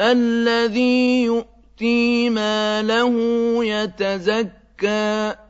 الَّذِي يُؤْتِي مَالَهُ يَتَزَكَّىٰ